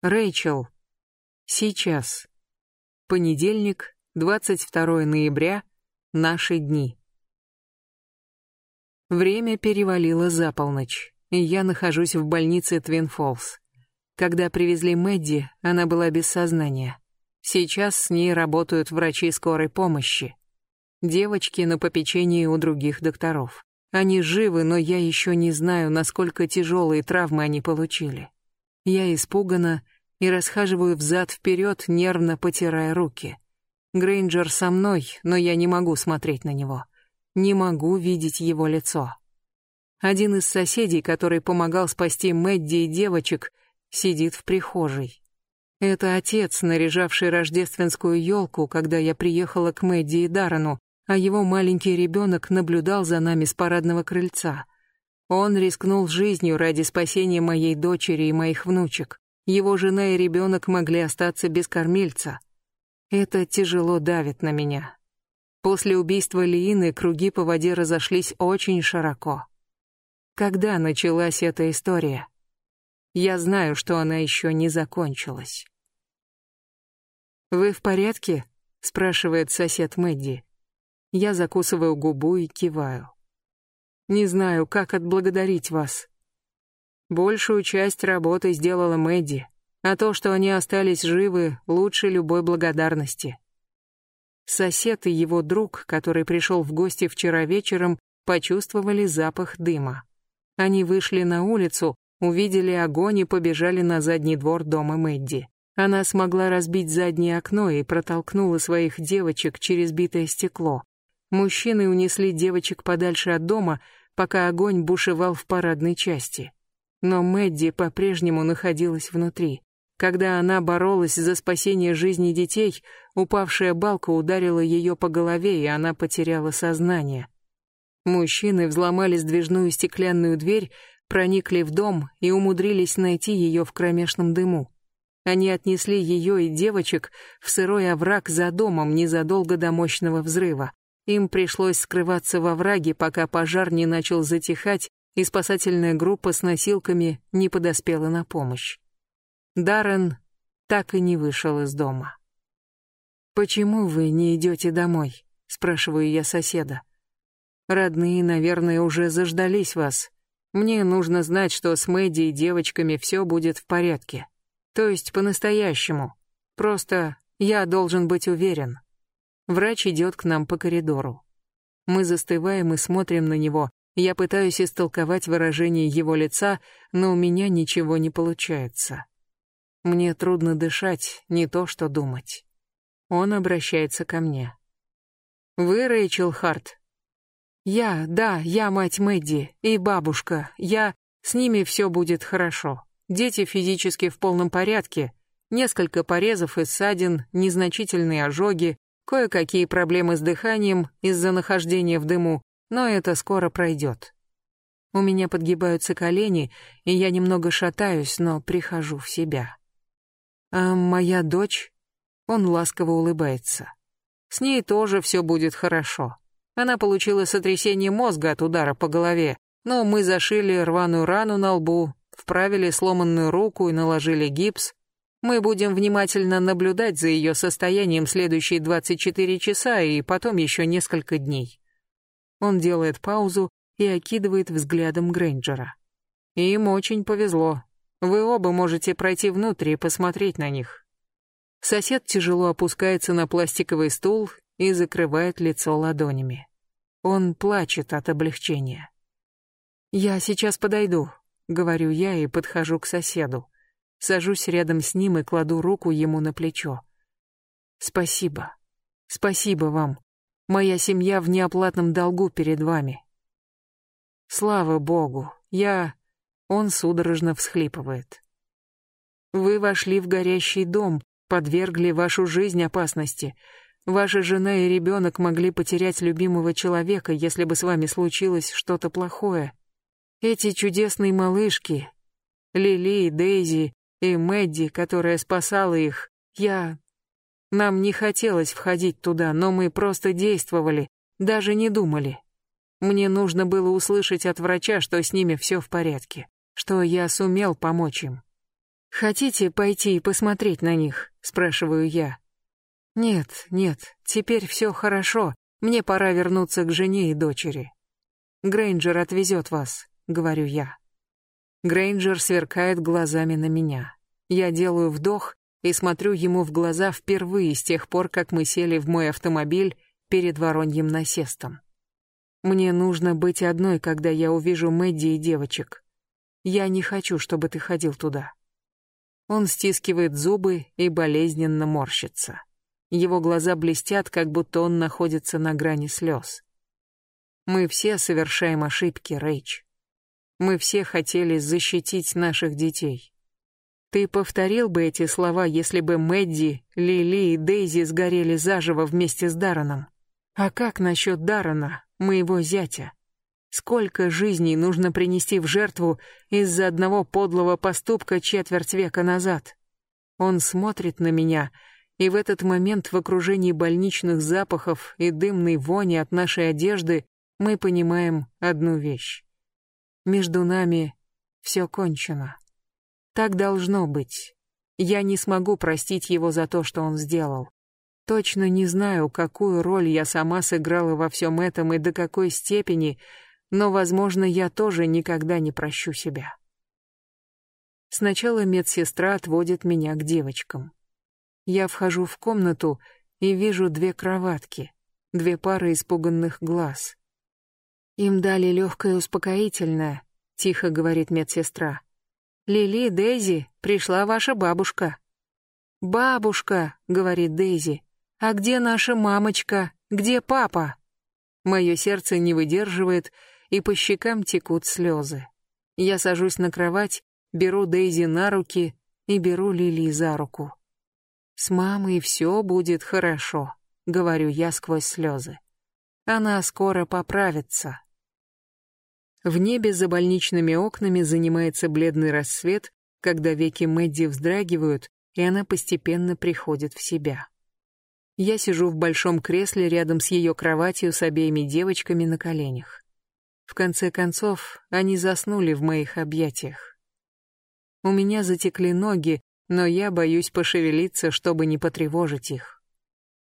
Рэйчел. Сейчас. Понедельник, 22 ноября. Наши дни. Время перевалило за полночь, и я нахожусь в больнице Твин Фолс. Когда привезли Мэдди, она была без сознания. Сейчас с ней работают врачи скорой помощи. Девочки на попечении у других докторов. Они живы, но я еще не знаю, насколько тяжелые травмы они получили. Я испугана и расхаживаю взад-вперед, нервно потирая руки. Грейнджер со мной, но я не могу смотреть на него. Не могу видеть его лицо. Один из соседей, который помогал спасти Мэдди и девочек, сидит в прихожей. Это отец, наряжавший рождественскую елку, когда я приехала к Мэдди и Даррену, а его маленький ребенок наблюдал за нами с парадного крыльца. Он рискнул жизнью ради спасения моей дочери и моих внучек. Его жена и ребенок могли остаться без кормильца. Это тяжело давит на меня. После убийства Лиины круги по воде разошлись очень широко. Когда началась эта история? Я знаю, что она еще не закончилась. «Вы в порядке?» — спрашивает сосед Мэдди. Я закусываю губу и киваю. Не знаю, как отблагодарить вас. Большую часть работы сделала Мэдди, а то, что они остались живы, лучше любой благодарности. Сосед и его друг, который пришел в гости вчера вечером, почувствовали запах дыма. Они вышли на улицу, увидели огонь и побежали на задний двор дома Мэдди. Она смогла разбить заднее окно и протолкнула своих девочек через битое стекло. Мужчины унесли девочек подальше от дома, пока огонь бушевал в парадной части. Но Мэдди по-прежнему находилась внутри. Когда она боролась за спасение жизни детей, упавшая балка ударила ее по голове, и она потеряла сознание. Мужчины взломали сдвижную стеклянную дверь, проникли в дом и умудрились найти ее в кромешном дыму. Они отнесли ее и девочек в сырой овраг за домом незадолго до мощного взрыва. Им пришлось скрываться во враге, пока пожар не начал затихать, и спасательная группа с носилками не подоспела на помощь. Даррен так и не вышел из дома. «Почему вы не идете домой?» — спрашиваю я соседа. «Родные, наверное, уже заждались вас. Мне нужно знать, что с Мэдди и девочками все будет в порядке. То есть по-настоящему. Просто я должен быть уверен». Врач идет к нам по коридору. Мы застываем и смотрим на него. Я пытаюсь истолковать выражение его лица, но у меня ничего не получается. Мне трудно дышать, не то что думать. Он обращается ко мне. «Вы Рэйчел Харт?» «Я, да, я мать Мэдди и бабушка. Я... С ними все будет хорошо. Дети физически в полном порядке. Несколько порезов и ссадин, незначительные ожоги, Кое-какие проблемы с дыханием из-за нахождения в дыму, но это скоро пройдет. У меня подгибаются колени, и я немного шатаюсь, но прихожу в себя. А моя дочь? Он ласково улыбается. С ней тоже все будет хорошо. Она получила сотрясение мозга от удара по голове, но мы зашили рваную рану на лбу, вправили сломанную руку и наложили гипс, мы будем внимательно наблюдать за ее состоянием следующие 24 часа и потом еще несколько дней. Он делает паузу и окидывает взглядом Грейнджера. Им очень повезло. Вы оба можете пройти внутрь и посмотреть на них. Сосед тяжело опускается на пластиковый стул и закрывает лицо ладонями. Он плачет от облегчения. «Я сейчас подойду», — говорю я и подхожу к соседу. Сажусь рядом с ним и кладу руку ему на плечо. Спасибо. Спасибо вам. Моя семья в неоплатном долгу перед вами. Слава богу. Я... Он судорожно всхлипывает. Вы вошли в горящий дом, подвергли вашу жизнь опасности. Ваша жена и ребенок могли потерять любимого человека, если бы с вами случилось что-то плохое. Эти чудесные малышки, Лили и Дейзи, и Мэдди, которая спасала их, я... Нам не хотелось входить туда, но мы просто действовали, даже не думали. Мне нужно было услышать от врача, что с ними все в порядке, что я сумел помочь им. Хотите пойти и посмотреть на них? спрашиваю я. Нет, нет, теперь все хорошо. Мне пора вернуться к жене и дочери. Грейнджер отвезет вас, говорю я. Грейнджер сверкает глазами на меня. Я делаю вдох и смотрю ему в глаза впервые с тех пор, как мы сели в мой автомобиль перед вороньим насестом. Мне нужно быть одной, когда я увижу Мэдди и девочек. Я не хочу, чтобы ты ходил туда. Он стискивает зубы и болезненно морщится. Его глаза блестят, как будто он находится на грани слез. Мы все совершаем ошибки, Рэйч. Мы все хотели защитить наших детей. Ты повторил бы эти слова, если бы Мэдди, Лили и Дейзи сгорели заживо вместе с Дараном. А как насчет Дарана, моего зятя? Сколько жизней нужно принести в жертву из-за одного подлого поступка четверть века назад? Он смотрит на меня, и в этот момент в окружении больничных запахов и дымной вони от нашей одежды мы понимаем одну вещь. Между нами все кончено. Так должно быть. Я не смогу простить его за то, что он сделал. Точно не знаю, какую роль я сама сыграла во всем этом и до какой степени, но, возможно, я тоже никогда не прощу себя. Сначала медсестра отводит меня к девочкам. Я вхожу в комнату и вижу две кроватки, две пары испуганных глаз. Им дали легкое успокоительное, тихо говорит медсестра. Лили, Дейзи, пришла ваша бабушка. Бабушка, говорит Дейзи. А где наша мамочка? Где папа? Мое сердце не выдерживает, и по щекам текут слезы. Я сажусь на кровать, беру Дейзи на руки и беру Лили за руку. С мамой все будет хорошо, говорю я сквозь слезы. Она скоро поправится. В небе за больничными окнами занимается бледный рассвет, когда веки Мэдди вздрагивают, и она постепенно приходит в себя. Я сижу в большом кресле рядом с ее кроватью с обеими девочками на коленях. В конце концов, они заснули в моих объятиях. У меня затекли ноги, но я боюсь пошевелиться, чтобы не потревожить их.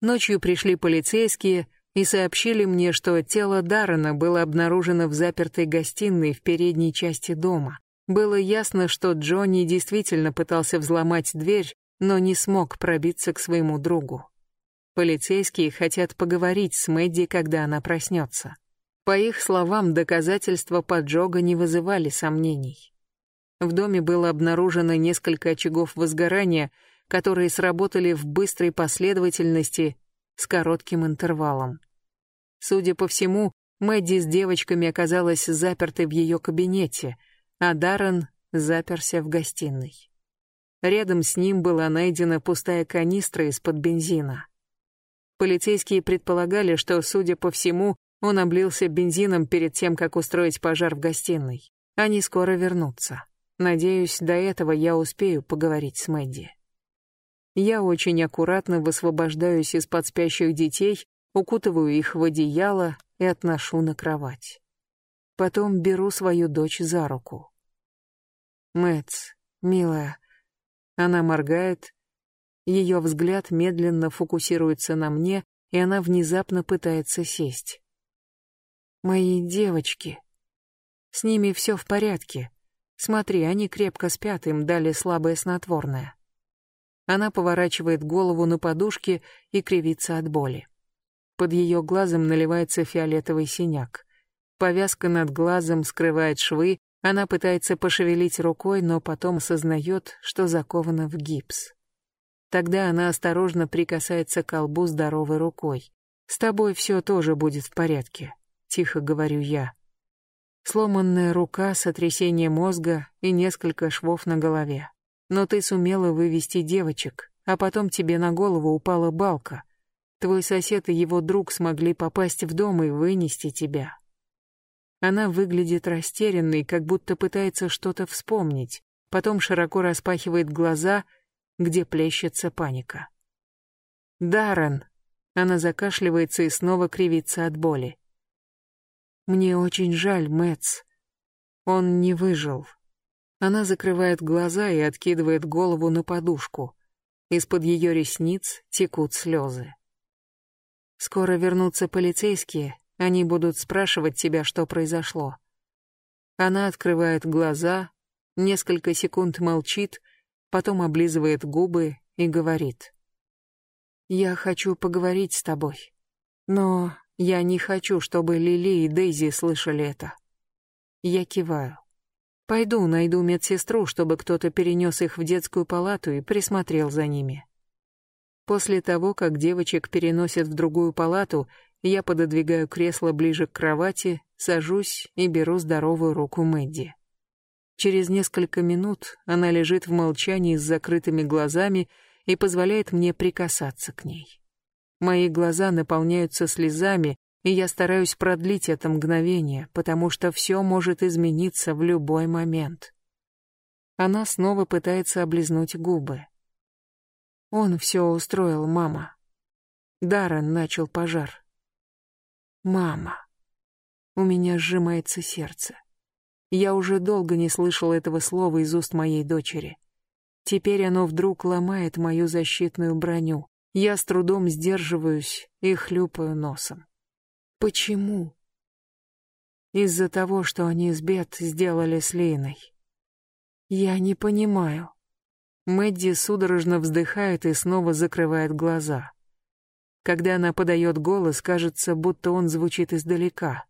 Ночью пришли полицейские и сообщили мне, что тело Даррена было обнаружено в запертой гостиной в передней части дома. Было ясно, что Джонни действительно пытался взломать дверь, но не смог пробиться к своему другу. Полицейские хотят поговорить с Мэдди, когда она проснется. По их словам, доказательства поджога не вызывали сомнений. В доме было обнаружено несколько очагов возгорания, которые сработали в быстрой последовательности с коротким интервалом. Судя по всему, Мэдди с девочками оказалась запертой в ее кабинете, а Даррен заперся в гостиной. Рядом с ним была найдена пустая канистра из-под бензина. Полицейские предполагали, что, судя по всему, он облился бензином перед тем, как устроить пожар в гостиной. Они скоро вернутся. Надеюсь, до этого я успею поговорить с Мэдди. Я очень аккуратно высвобождаюсь из-под спящих детей, укутываю их в одеяло и отношу на кровать. Потом беру свою дочь за руку. Мэтс, милая. Она моргает. Ее взгляд медленно фокусируется на мне, и она внезапно пытается сесть. Мои девочки. С ними все в порядке. Смотри, они крепко спят, им дали слабое снотворное. Она поворачивает голову на подушке и кривится от боли. Под ее глазом наливается фиолетовый синяк. Повязка над глазом скрывает швы, она пытается пошевелить рукой, но потом осознает, что закована в гипс. Тогда она осторожно прикасается к колбу здоровой рукой. «С тобой все тоже будет в порядке тихо говорю я. Сломанная рука, сотрясение мозга и несколько швов на голове. Но ты сумела вывести девочек, а потом тебе на голову упала балка. Твой сосед и его друг смогли попасть в дом и вынести тебя. Она выглядит растерянной, как будто пытается что-то вспомнить, потом широко распахивает глаза, где плещется паника. Даррен. Она закашливается и снова кривится от боли. Мне очень жаль, Мэтс. Он не выжил. Она закрывает глаза и откидывает голову на подушку. Из-под ее ресниц текут слезы. Скоро вернутся полицейские, они будут спрашивать тебя, что произошло. Она открывает глаза, несколько секунд молчит, потом облизывает губы и говорит. «Я хочу поговорить с тобой, но я не хочу, чтобы Лили и Дейзи слышали это». Я киваю. Пойду найду медсестру, чтобы кто-то перенес их в детскую палату и присмотрел за ними. После того, как девочек переносят в другую палату, я пододвигаю кресло ближе к кровати, сажусь и беру здоровую руку Мэдди. Через несколько минут она лежит в молчании с закрытыми глазами и позволяет мне прикасаться к ней. Мои глаза наполняются слезами, и я стараюсь продлить это мгновение, потому что все может измениться в любой момент. Она снова пытается облизнуть губы. Он все устроил, мама. Даррен начал пожар. Мама. У меня сжимается сердце. Я уже долго не слышал этого слова из уст моей дочери. Теперь оно вдруг ломает мою защитную броню. Я с трудом сдерживаюсь и хлюпаю носом. Почему? Из-за того, что они с Бет сделали с Линой. Я не понимаю. Мэдди судорожно вздыхает и снова закрывает глаза. Когда она подает голос, кажется, будто он звучит издалека.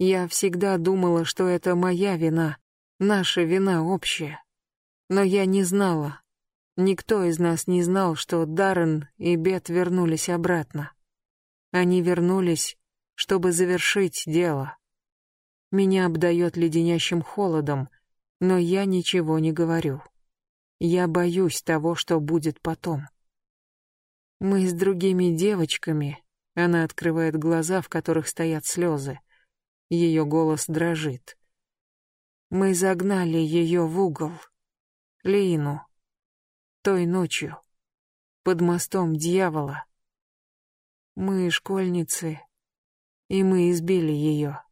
Я всегда думала, что это моя вина, наша вина общая. Но я не знала. Никто из нас не знал, что Даррен и Бет вернулись обратно. Они вернулись, чтобы завершить дело. Меня обдает леденящим холодом, но я ничего не говорю. Я боюсь того, что будет потом. Мы с другими девочками, она открывает глаза, в которых стоят слезы. Ее голос дрожит. Мы загнали ее в угол. Лину. Той ночью. Под мостом дьявола. Мы школьницы, и мы избили ее.